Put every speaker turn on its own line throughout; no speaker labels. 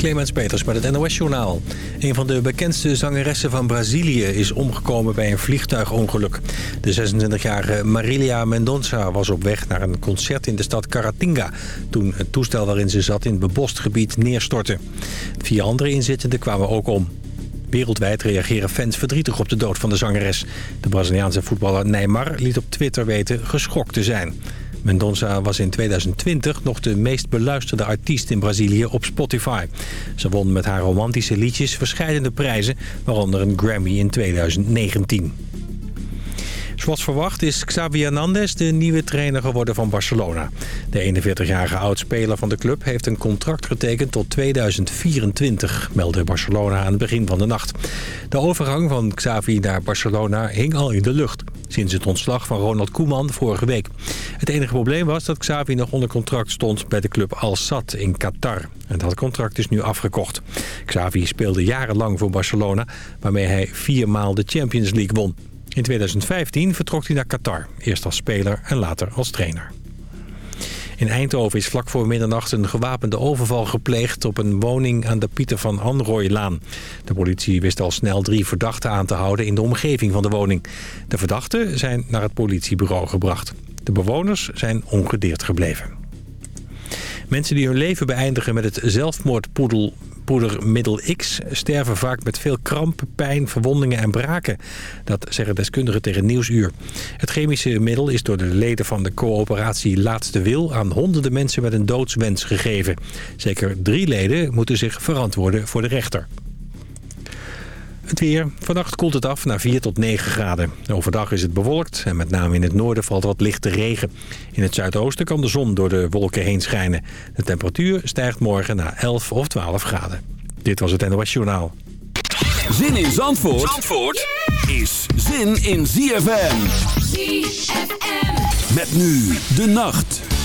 Clemens Peters met het NOS-journaal. Een van de bekendste zangeressen van Brazilië is omgekomen bij een vliegtuigongeluk. De 26-jarige Marilia Mendonça was op weg naar een concert in de stad Caratinga... toen het toestel waarin ze zat in het bebost gebied neerstortte. Vier andere inzittenden kwamen ook om. Wereldwijd reageren fans verdrietig op de dood van de zangeres. De Braziliaanse voetballer Neymar liet op Twitter weten geschokt te zijn. Mendonça was in 2020 nog de meest beluisterde artiest in Brazilië op Spotify. Ze won met haar romantische liedjes verschillende prijzen, waaronder een Grammy in 2019. Zoals verwacht is Xavi Hernandez de nieuwe trainer geworden van Barcelona. De 41-jarige oud-speler van de club heeft een contract getekend tot 2024, meldde Barcelona aan het begin van de nacht. De overgang van Xavi naar Barcelona hing al in de lucht sinds het ontslag van Ronald Koeman vorige week. Het enige probleem was dat Xavi nog onder contract stond bij de club Al Sadd in Qatar. En dat contract is nu afgekocht. Xavi speelde jarenlang voor Barcelona, waarmee hij viermaal de Champions League won. In 2015 vertrok hij naar Qatar, eerst als speler en later als trainer. In Eindhoven is vlak voor middernacht een gewapende overval gepleegd op een woning aan de Pieter van Anrooilaan. De politie wist al snel drie verdachten aan te houden in de omgeving van de woning. De verdachten zijn naar het politiebureau gebracht. De bewoners zijn ongedeerd gebleven. Mensen die hun leven beëindigen met het zelfmoordpoedel poedermiddel X sterven vaak met veel kramp, pijn, verwondingen en braken. Dat zeggen deskundigen tegen Nieuwsuur. Het chemische middel is door de leden van de coöperatie Laatste Wil... aan honderden mensen met een doodswens gegeven. Zeker drie leden moeten zich verantwoorden voor de rechter. Het weer. Vannacht koelt het af naar 4 tot 9 graden. Overdag is het bewolkt en met name in het noorden valt wat lichte regen. In het zuidoosten kan de zon door de wolken heen schijnen. De temperatuur stijgt morgen naar 11 of 12 graden. Dit was het NOS Journaal.
Zin in Zandvoort, Zandvoort is zin in ZFM. ZFM. Met nu de nacht.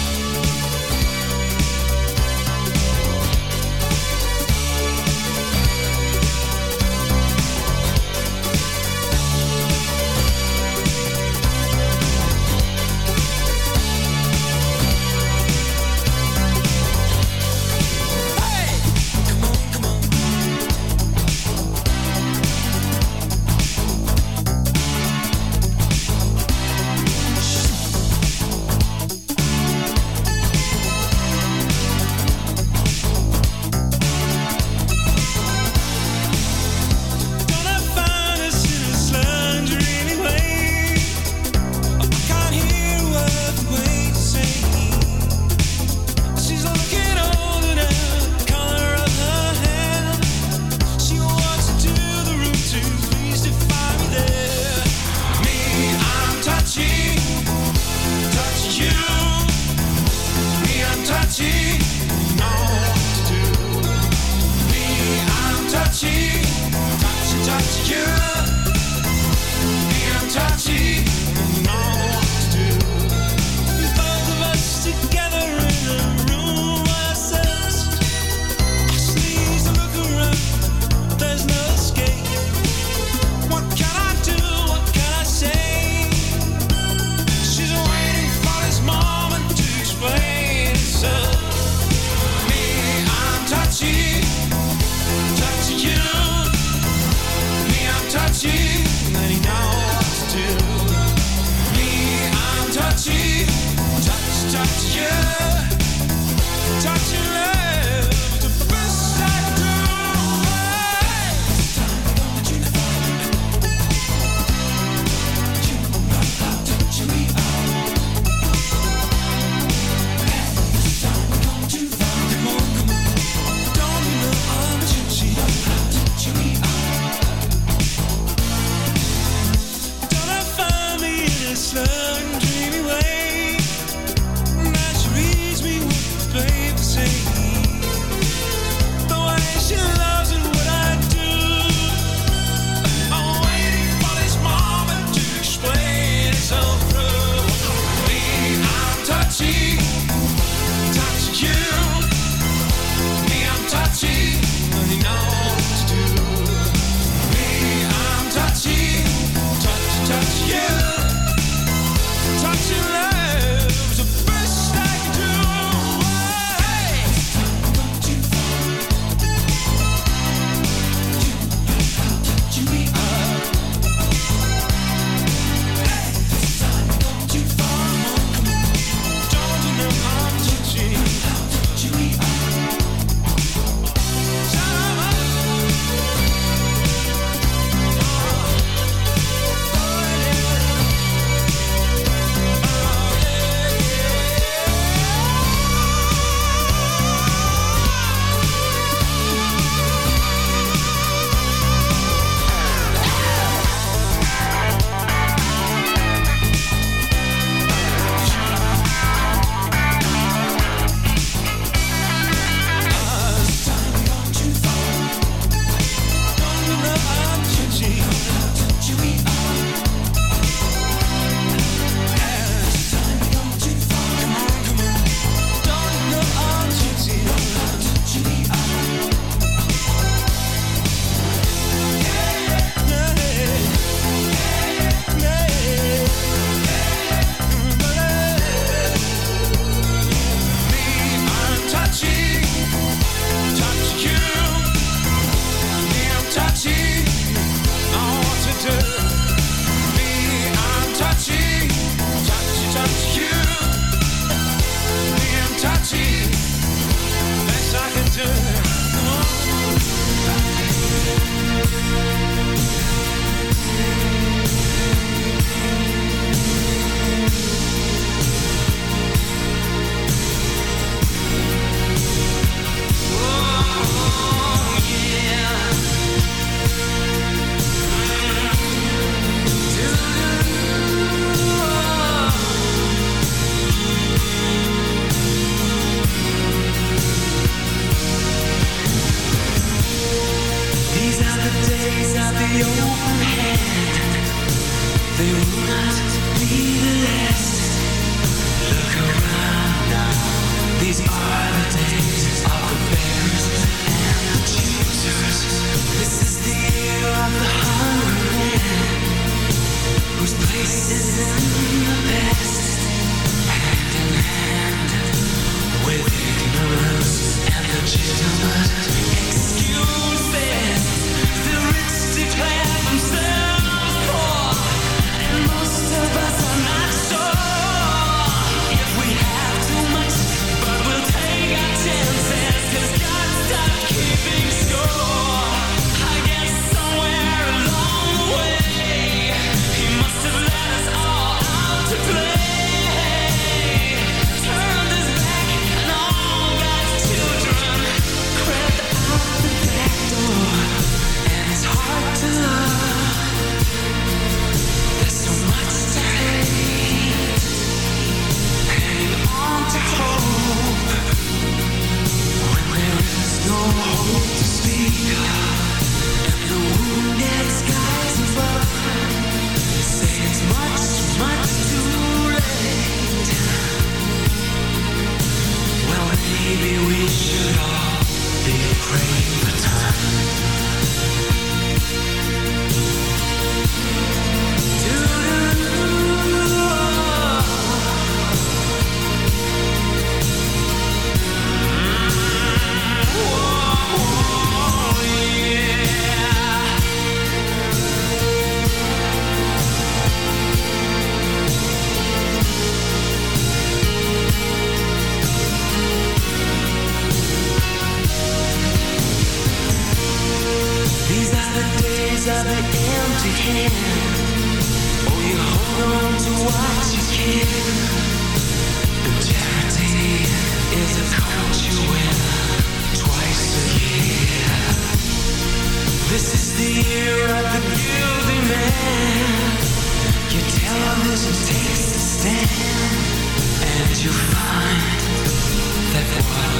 She's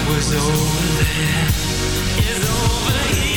was over there is over here.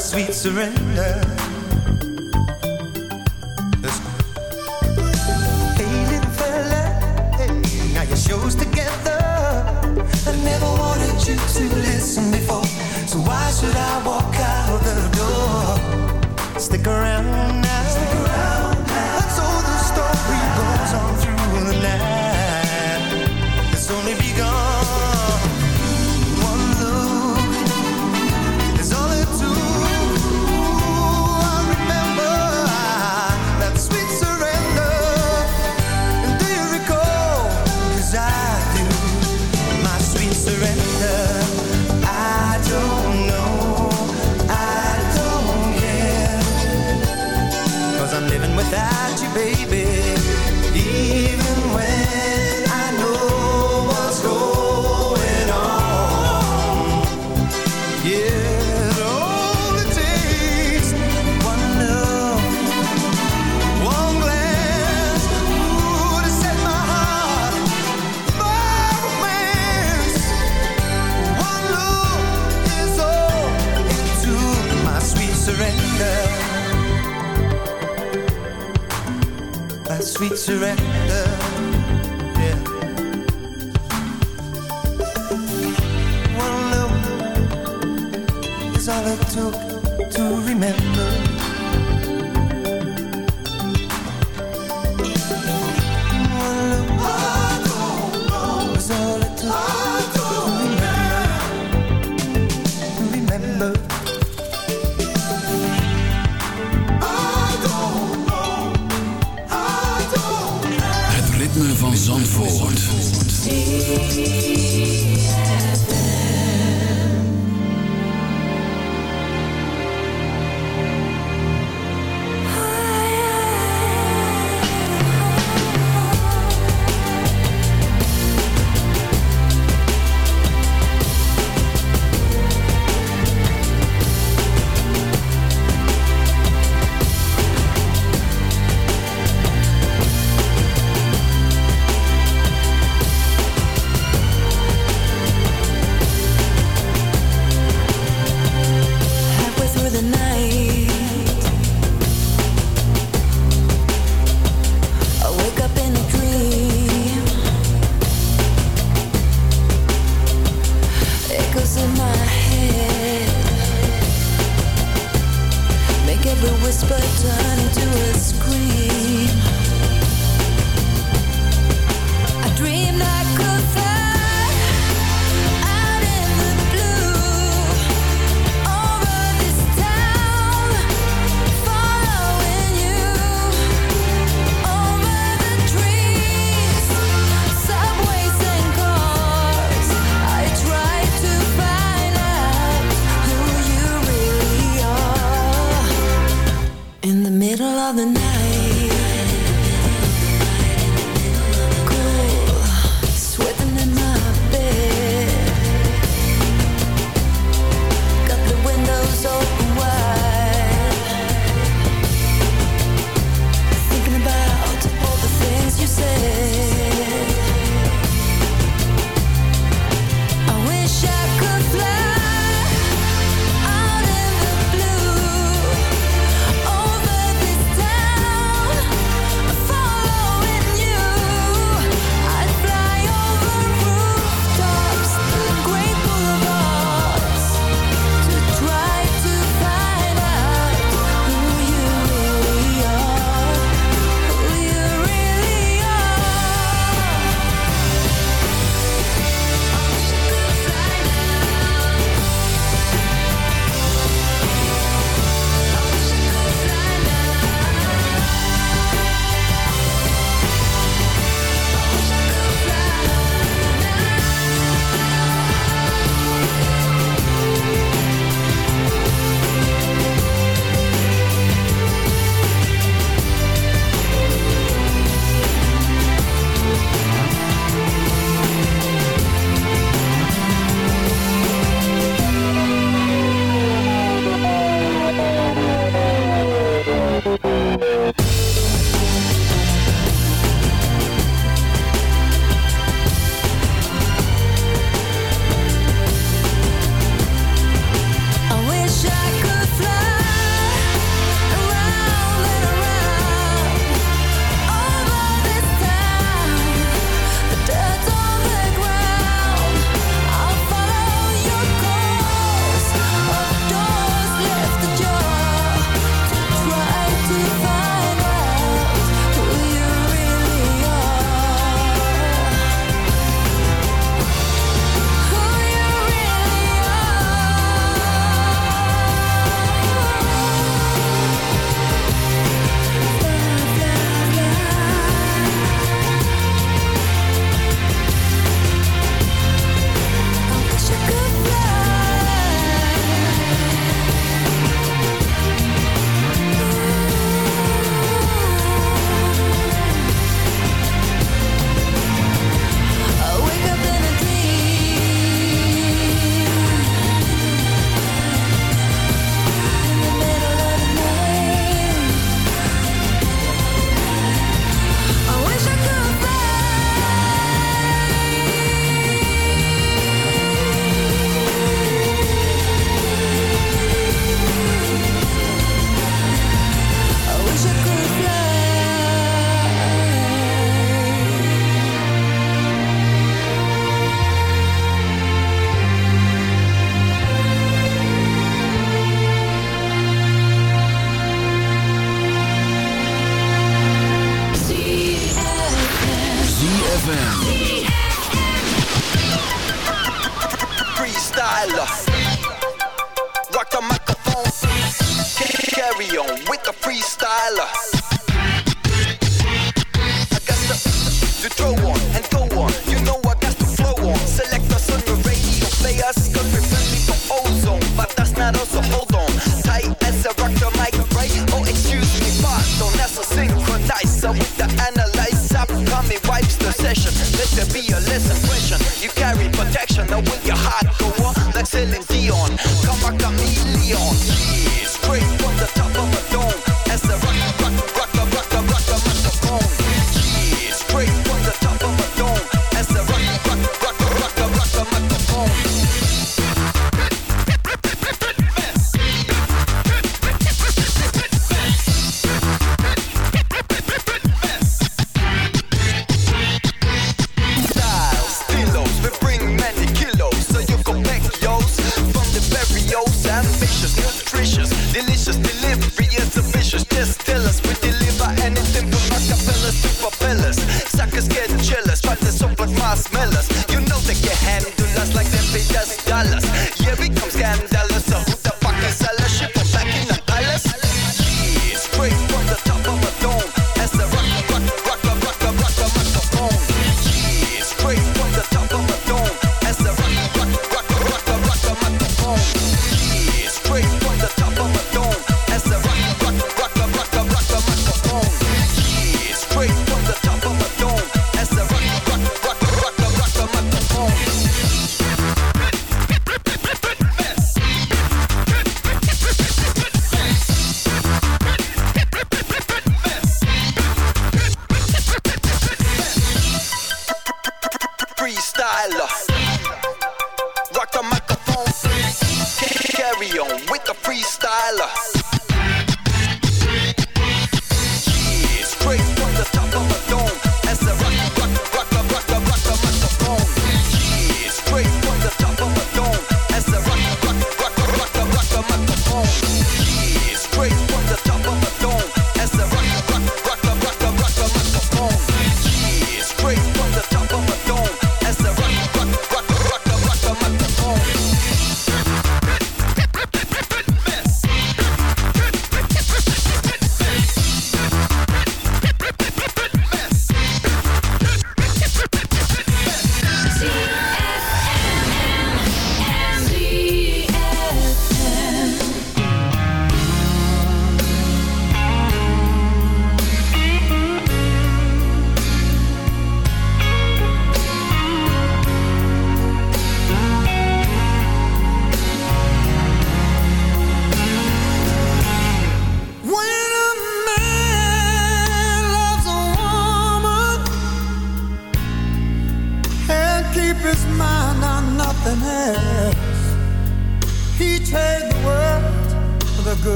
sweet surrender. Hey, little fella, together. I never wanted you to listen before, so why should I walk out the door? cigarette van Zandvoort.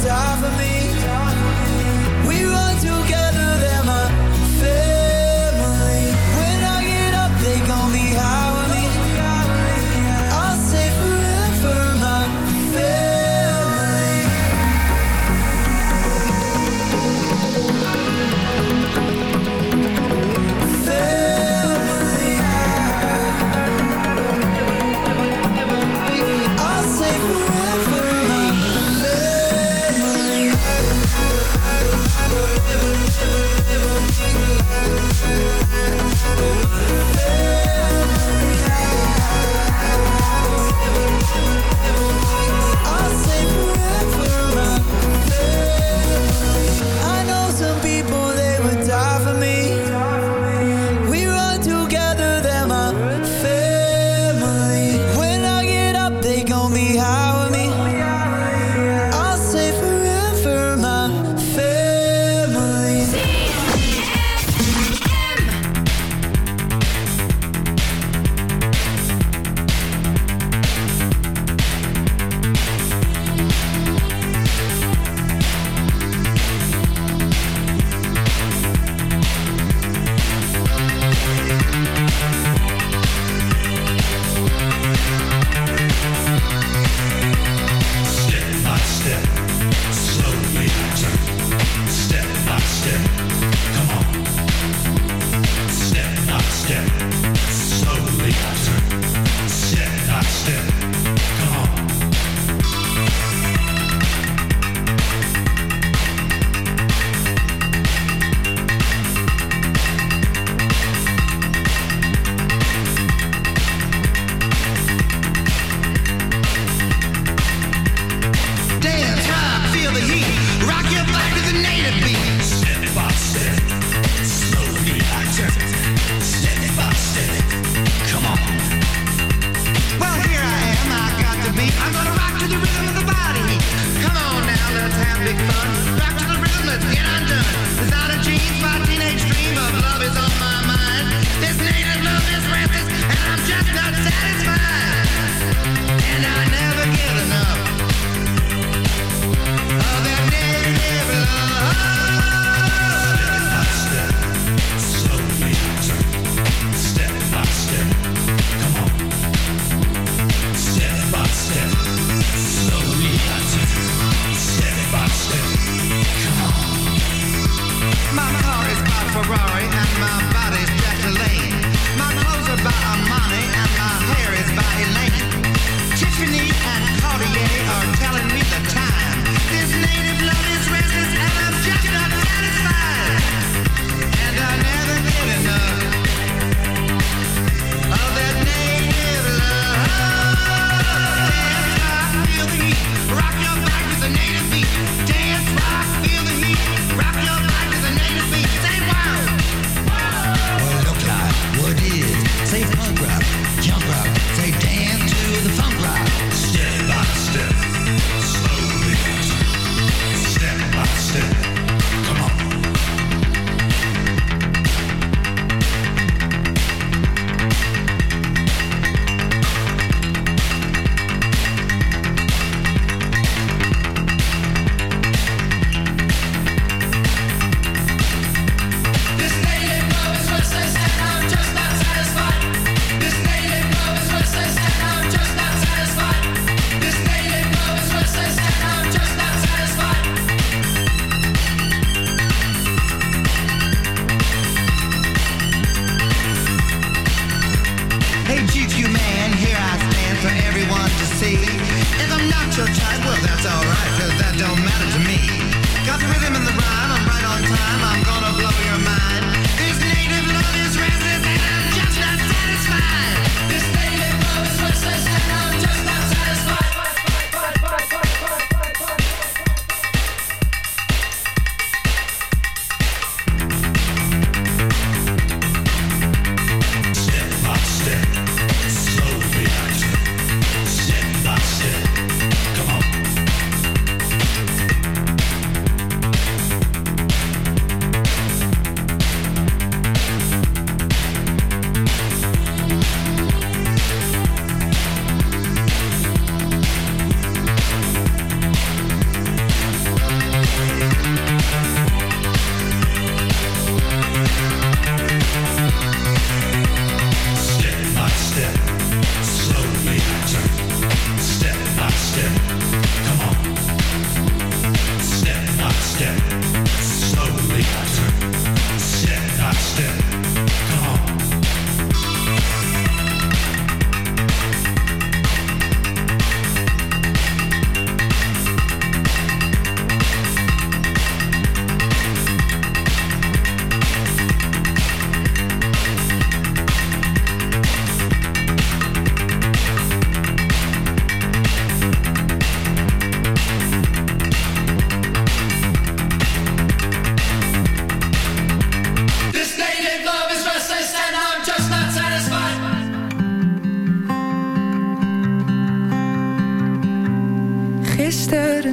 die for me.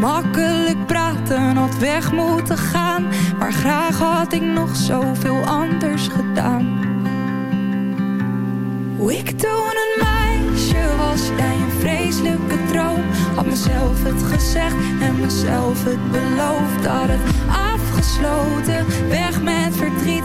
Makkelijk praten, had weg moeten gaan. Maar graag had ik nog zoveel anders gedaan. Hoe ik toen een meisje was, jij een vreselijke droom. Had mezelf het gezegd en mezelf het beloofd. Had het afgesloten, weg met verdriet.